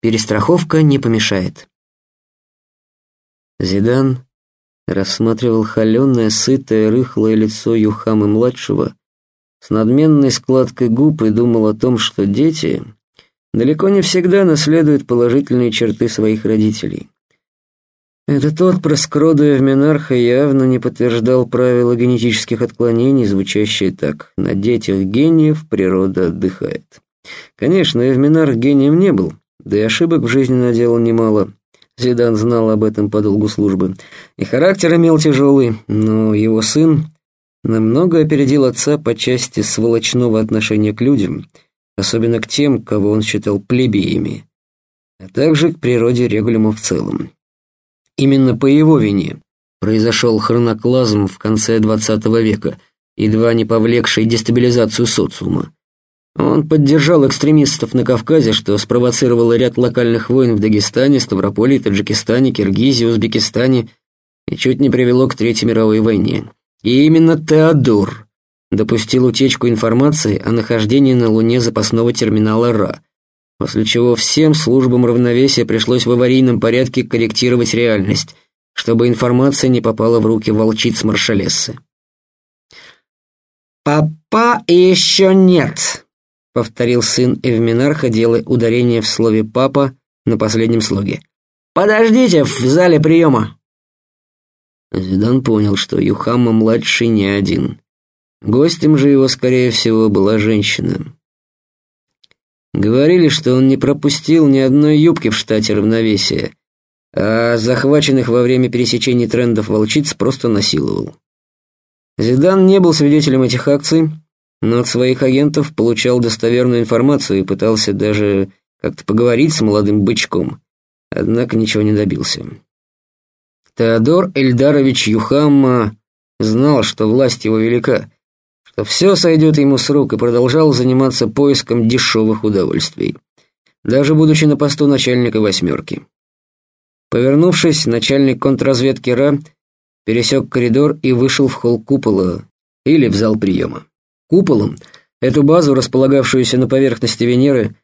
Перестраховка не помешает. Зидан рассматривал холеное, сытое, рыхлое лицо Юхамы-младшего с надменной складкой губ и думал о том, что дети далеко не всегда наследуют положительные черты своих родителей. Этот отпрыск рода Эвменарха явно не подтверждал правила генетических отклонений, звучащие так «на детях гениев природа отдыхает». Конечно, Эвменарх гением не был, да и ошибок в жизни наделал немало. Зидан знал об этом по долгу службы. И характер имел тяжелый, но его сын намного опередил отца по части сволочного отношения к людям, особенно к тем, кого он считал плебеями, а также к природе Регулюма в целом. Именно по его вине произошел хроноклазм в конце XX века, едва не повлекший дестабилизацию социума. Он поддержал экстремистов на Кавказе, что спровоцировало ряд локальных войн в Дагестане, Ставрополе, Таджикистане, Киргизии, Узбекистане и чуть не привело к Третьей мировой войне. И именно Теодор допустил утечку информации о нахождении на Луне запасного терминала РА, после чего всем службам равновесия пришлось в аварийном порядке корректировать реальность, чтобы информация не попала в руки волчиц-маршалессы. «Папа еще нет», — повторил сын Эвминарха, делая ударение в слове «папа» на последнем слоге. «Подождите в зале приема». Зидан понял, что Юхама-младший не один. Гостем же его, скорее всего, была женщина. Говорили, что он не пропустил ни одной юбки в штате равновесия, а захваченных во время пересечения трендов волчиц просто насиловал. Зидан не был свидетелем этих акций, но от своих агентов получал достоверную информацию и пытался даже как-то поговорить с молодым бычком, однако ничего не добился. Теодор Эльдарович Юхамма знал, что власть его велика, что все сойдет ему с рук и продолжал заниматься поиском дешевых удовольствий, даже будучи на посту начальника «восьмерки». Повернувшись, начальник контрразведки РА пересек коридор и вышел в холл купола или в зал приема. Куполом эту базу, располагавшуюся на поверхности Венеры,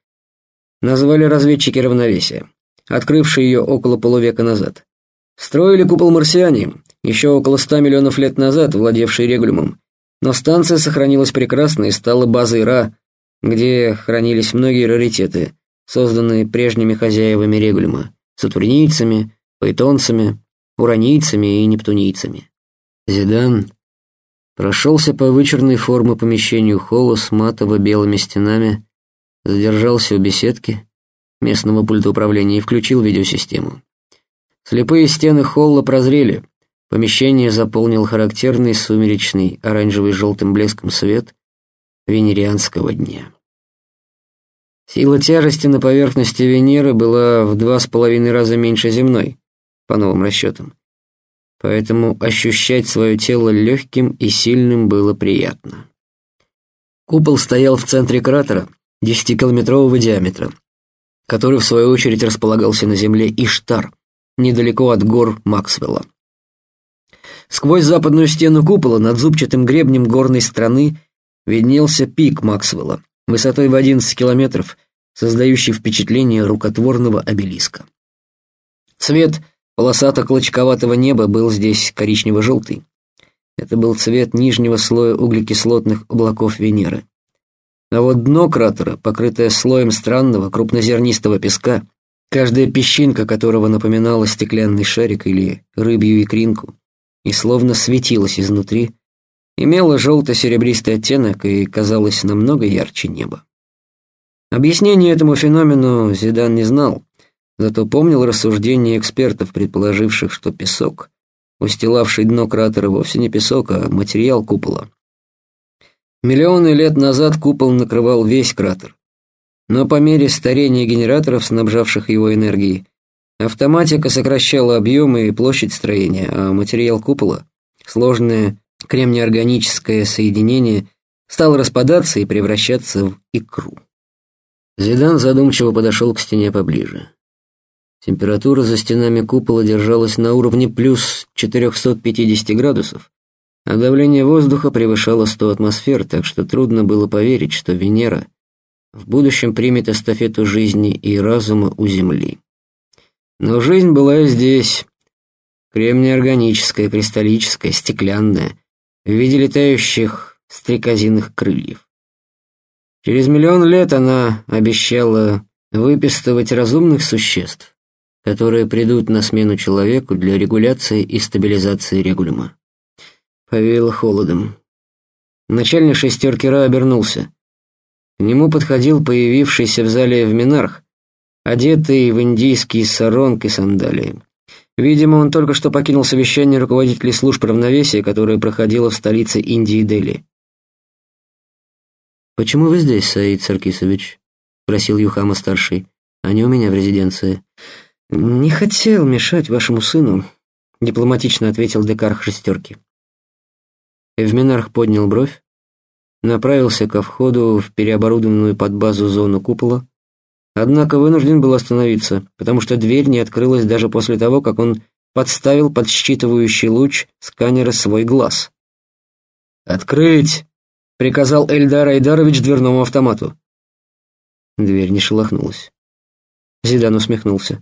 назвали разведчики равновесия, открывшие ее около полувека назад. Строили купол марсиане, еще около ста миллионов лет назад владевшие регулюмом, но станция сохранилась прекрасно и стала базой Ра, где хранились многие раритеты, созданные прежними хозяевами регулюма, сатурнийцами, пайтонцами, уранийцами и нептунийцами. Зидан прошелся по вычурной формы помещению холла с матово-белыми стенами, задержался у беседки местного пульта управления и включил видеосистему. Слепые стены холла прозрели. Помещение заполнил характерный сумеречный оранжевый желтым блеском свет венерианского дня. Сила тяжести на поверхности Венеры была в два с половиной раза меньше земной, по новым расчетам. Поэтому ощущать свое тело легким и сильным было приятно. Купол стоял в центре кратера, десятикилометрового диаметра, который в свою очередь располагался на Земле Иштар – недалеко от гор Максвелла. Сквозь западную стену купола над зубчатым гребнем горной страны виднелся пик Максвелла, высотой в 11 километров, создающий впечатление рукотворного обелиска. Цвет полосато-клочковатого неба был здесь коричнево-желтый. Это был цвет нижнего слоя углекислотных облаков Венеры. А вот дно кратера, покрытое слоем странного крупнозернистого песка, каждая песчинка которого напоминала стеклянный шарик или рыбью икринку, и словно светилась изнутри, имела желто-серебристый оттенок и казалась намного ярче неба. Объяснение этому феномену Зидан не знал, зато помнил рассуждения экспертов, предположивших, что песок, устилавший дно кратера, вовсе не песок, а материал купола. Миллионы лет назад купол накрывал весь кратер, но по мере старения генераторов, снабжавших его энергией, автоматика сокращала объемы и площадь строения, а материал купола, сложное кремнеорганическое соединение, стал распадаться и превращаться в икру. Зидан задумчиво подошел к стене поближе. Температура за стенами купола держалась на уровне плюс 450 градусов, а давление воздуха превышало 100 атмосфер, так что трудно было поверить, что Венера в будущем примет эстафету жизни и разума у Земли. Но жизнь была и здесь, кремнеорганическая, кристаллическая, стеклянная, в виде летающих стрекозиных крыльев. Через миллион лет она обещала выпистывать разумных существ, которые придут на смену человеку для регуляции и стабилизации регулюма. Повеяло холодом. Начальник шестерки Ра обернулся. К нему подходил появившийся в зале Минарх, одетый в индийский саронг и сандалии. Видимо, он только что покинул совещание руководителей служб равновесия, которое проходило в столице Индии Дели. «Почему вы здесь, Саид Саркисович?» — спросил Юхама-старший. «Они у меня в резиденции». «Не хотел мешать вашему сыну», — дипломатично ответил декарх шестерки. Эвминарх поднял бровь, направился ко входу в переоборудованную под базу зону купола, однако вынужден был остановиться, потому что дверь не открылась даже после того, как он подставил под считывающий луч сканера свой глаз. «Открыть!» — приказал Эльдар Айдарович дверному автомату. Дверь не шелохнулась. Зидан усмехнулся.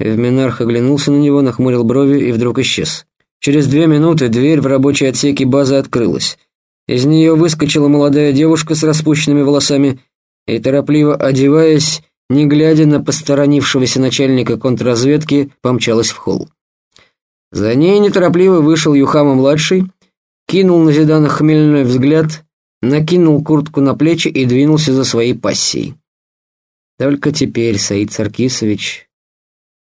Эвминарх оглянулся на него, нахмурил брови и вдруг исчез. Через две минуты дверь в рабочей отсеке базы открылась. Из нее выскочила молодая девушка с распущенными волосами и, торопливо одеваясь, не глядя на посторонившегося начальника контрразведки, помчалась в холл. За ней неторопливо вышел Юхама-младший, кинул на Зидана хмельной взгляд, накинул куртку на плечи и двинулся за своей пассией. Только теперь Саид Саркисович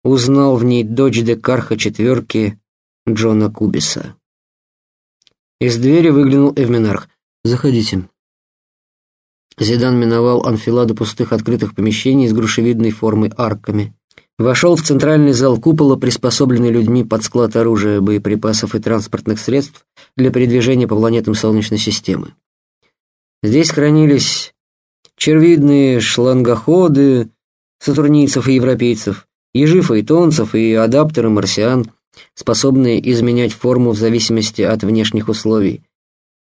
узнал в ней дочь Декарха четверки Джона Кубиса. Из двери выглянул Эвминарх. «Заходите». Зидан миновал анфиладу пустых открытых помещений с грушевидной формой арками. Вошел в центральный зал купола, приспособленный людьми под склад оружия, боеприпасов и транспортных средств для передвижения по планетам Солнечной системы. Здесь хранились червидные шлангоходы сатурнийцев и европейцев, ежи фаэтонцев и адаптеры марсиан, способные изменять форму в зависимости от внешних условий.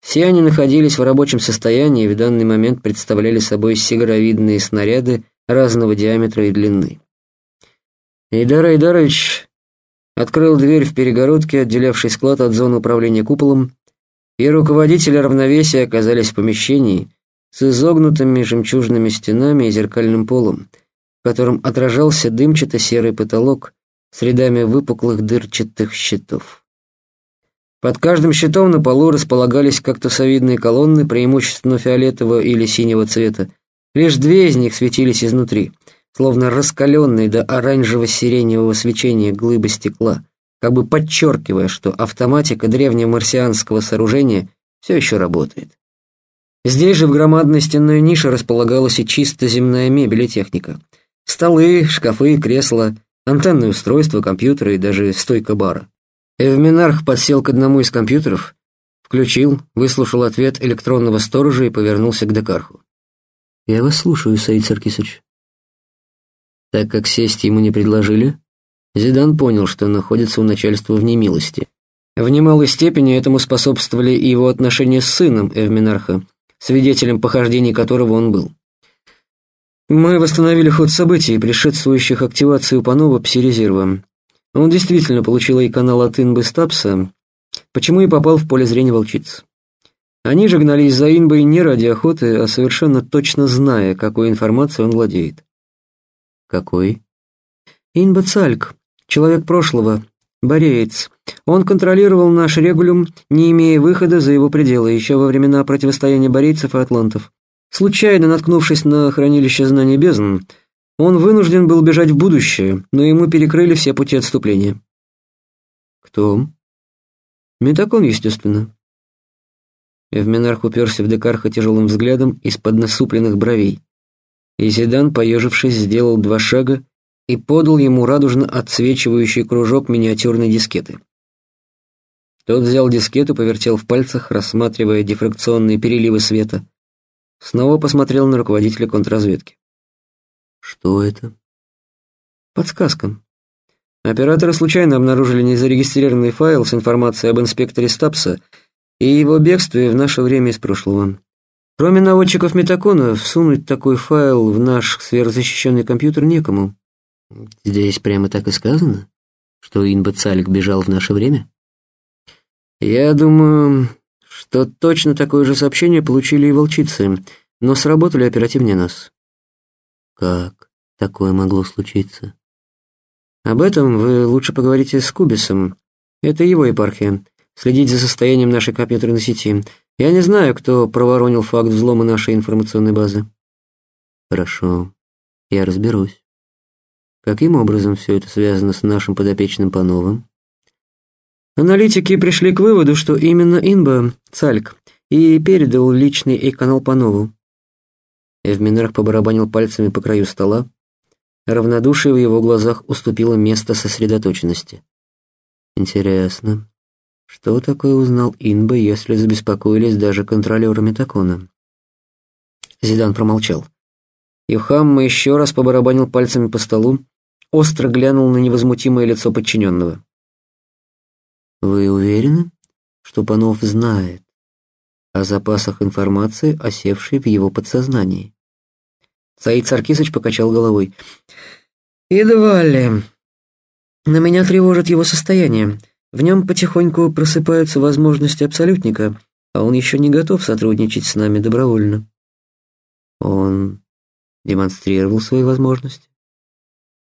Все они находились в рабочем состоянии и в данный момент представляли собой сигаровидные снаряды разного диаметра и длины. Идар Айдарович открыл дверь в перегородке, отделявшей склад от зоны управления куполом, и руководители равновесия оказались в помещении с изогнутыми жемчужными стенами и зеркальным полом, котором отражался дымчато-серый потолок, с рядами выпуклых дырчатых щитов. Под каждым щитом на полу располагались кактусовидные колонны, преимущественно фиолетового или синего цвета. Лишь две из них светились изнутри, словно раскаленные до оранжево-сиреневого свечения глыбы стекла, как бы подчеркивая, что автоматика древнего марсианского сооружения все еще работает. Здесь же в громадной стенной нише располагалась и чисто земная мебель и техника. Столы, шкафы, кресла — антенное устройство, компьютеры и даже стойка бара. Эвминарх подсел к одному из компьютеров, включил, выслушал ответ электронного сторожа и повернулся к Декарху. «Я вас слушаю, Саид Саркисович». Так как сесть ему не предложили, Зидан понял, что находится у начальства в немилости. В немалой степени этому способствовали и его отношения с сыном Эвминарха, свидетелем похождений которого он был. Мы восстановили ход событий, предшествующих активации Упанова пси-резерва. Он действительно получил и-канал от Инбы Стапса, почему и попал в поле зрения волчиц. Они же гнались за Инбой не ради охоты, а совершенно точно зная, какой информацией он владеет. Какой? Инба Цальк, человек прошлого, бореец. Он контролировал наш регулюм, не имея выхода за его пределы, еще во времена противостояния борейцев и атлантов. Случайно наткнувшись на хранилище знаний бездн, он вынужден был бежать в будущее, но ему перекрыли все пути отступления. Кто? Метакон, естественно. Эвменарх уперся в Декарха тяжелым взглядом из-под насупленных бровей. Изидан, поежившись, сделал два шага и подал ему радужно отсвечивающий кружок миниатюрной дискеты. Тот взял дискету, повертел в пальцах, рассматривая дифракционные переливы света. Снова посмотрел на руководителя контрразведки. Что это? Подсказка. Операторы случайно обнаружили незарегистрированный файл с информацией об инспекторе Стапса и его бегстве в наше время из прошлого. Кроме наводчиков метакона, всунуть такой файл в наш сверхзащищенный компьютер некому. Здесь прямо так и сказано, что Инба Цалик бежал в наше время? Я думаю, что точно такое же сообщение получили и волчицы, но сработали оперативнее нас. Как такое могло случиться? Об этом вы лучше поговорите с Кубисом. Это его епархия. Следить за состоянием нашей компьютерной сети. Я не знаю, кто проворонил факт взлома нашей информационной базы. Хорошо, я разберусь. Каким образом все это связано с нашим подопечным Пановым? Аналитики пришли к выводу, что именно Инба, Цальк, и передал личный и-канал Панову. Эвминарх побарабанил пальцами по краю стола. Равнодушие в его глазах уступило место сосредоточенности. Интересно, что такое узнал Инба, если забеспокоились даже контролеры Метакона? Зидан промолчал. Юхамма еще раз побарабанил пальцами по столу, остро глянул на невозмутимое лицо подчиненного. «Вы уверены, что Панов знает о запасах информации, осевшей в его подсознании?» Саид Саркисович покачал головой. «Едва ли. На меня тревожит его состояние. В нем потихоньку просыпаются возможности абсолютника, а он еще не готов сотрудничать с нами добровольно. Он демонстрировал свои возможности.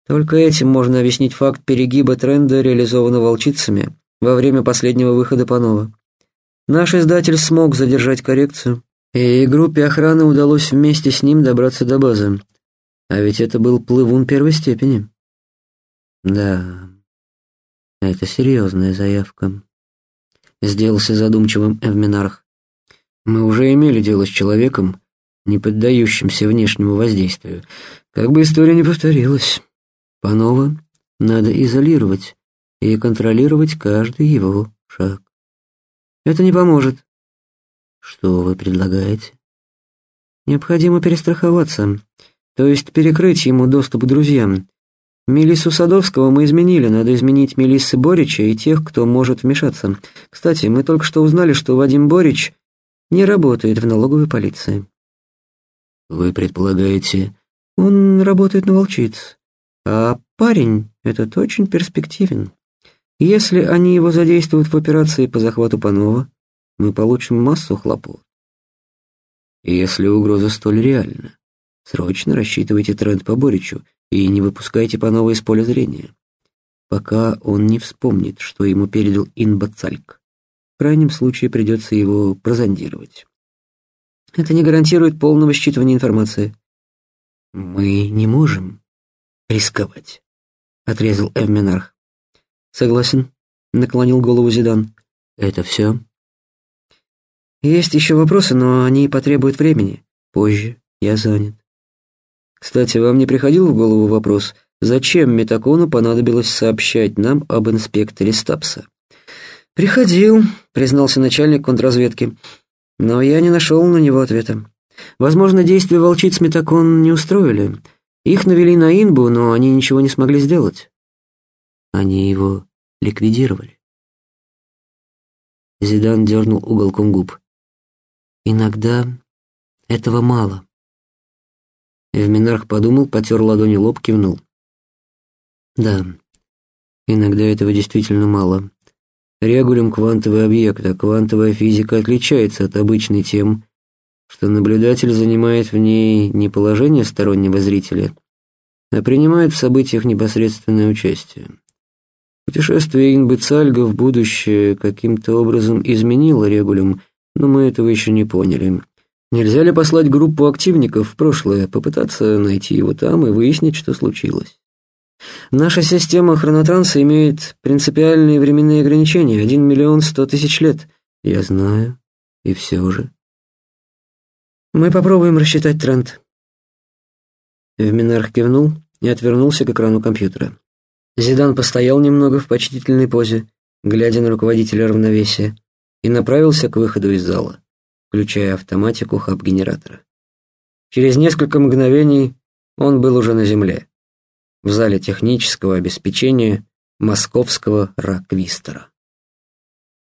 Только этим можно объяснить факт перегиба тренда, реализованного волчицами во время последнего выхода Панова. Наш издатель смог задержать коррекцию, и группе охраны удалось вместе с ним добраться до базы. А ведь это был плывун первой степени. Да, это серьезная заявка. Сделался задумчивым Эвминарх. Мы уже имели дело с человеком, не поддающимся внешнему воздействию. Как бы история не повторилась. Панова надо изолировать и контролировать каждый его шаг. Это не поможет. Что вы предлагаете? Необходимо перестраховаться, то есть перекрыть ему доступ к друзьям. Мелиссу Садовского мы изменили, надо изменить Мелиссы Борича и тех, кто может вмешаться. Кстати, мы только что узнали, что Вадим Борич не работает в налоговой полиции. Вы предполагаете... Он работает на волчиц. А парень этот очень перспективен. Если они его задействуют в операции по захвату Панова, мы получим массу хлопот. Если угроза столь реальна, срочно рассчитывайте тренд по Боричу и не выпускайте Панова из поля зрения, пока он не вспомнит, что ему передал Инбацальк. В крайнем случае придется его прозондировать. Это не гарантирует полного считывания информации. Мы не можем рисковать, отрезал Эвменарх. Согласен, наклонил голову Зидан. Это все? Есть еще вопросы, но они потребуют времени. Позже. Я занят. Кстати, вам не приходил в голову вопрос, зачем Метакону понадобилось сообщать нам об инспекторе Стапса? Приходил, признался начальник контрразведки. Но я не нашел на него ответа. Возможно, действия волчиц Метакон не устроили. Их навели на Инбу, но они ничего не смогли сделать. Они его ликвидировали. Зидан дернул уголком губ. Иногда этого мало. Эвминарх подумал, потер ладони лоб, кивнул. Да, иногда этого действительно мало. Регулем квантовый объект, а квантовая физика отличается от обычной тем, что наблюдатель занимает в ней не положение стороннего зрителя, а принимает в событиях непосредственное участие. Путешествие Инбецальга в будущее каким-то образом изменило регулем, но мы этого еще не поняли. Нельзя ли послать группу активников в прошлое, попытаться найти его там и выяснить, что случилось? Наша система хронотранса имеет принципиальные временные ограничения. Один миллион сто тысяч лет. Я знаю. И все же. Мы попробуем рассчитать тренд. Эвминарх кивнул и отвернулся к экрану компьютера. Зидан постоял немного в почтительной позе, глядя на руководителя равновесия, и направился к выходу из зала, включая автоматику хаб-генератора. Через несколько мгновений он был уже на земле в зале технического обеспечения московского раквистера.